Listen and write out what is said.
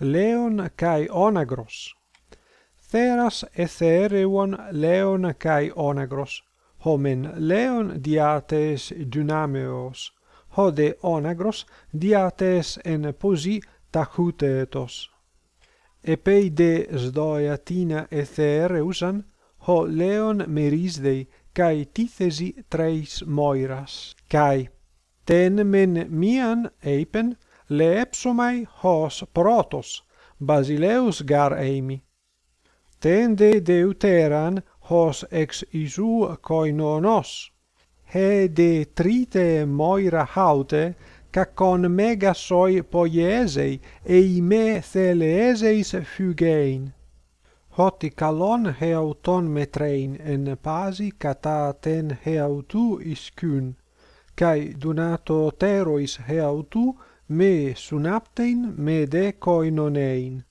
Leon kai Onagros. Theras ethereuon Leon kai Onagros. Homen Leon diates dynameos, hode Onagros diates en posi tachutetos. Epeide sdoiatina ethereusan, ho Leon merisdei, kai tithesi treis moiras, kai ten men mian eipen, leepsomai hos protos basileus gar eimi tende deuteran hos ex isu koinonos he de trite moira haute κακον μεγασοι ποιεσεοι εიმე θελεεσεις φυγειν. Ότι καλον εαυτόν μετρέιν εν πάση κατά τεν εαυτού ισκύν, καί δουνάτο τέροις εαυτού me sunaptein me de koinonein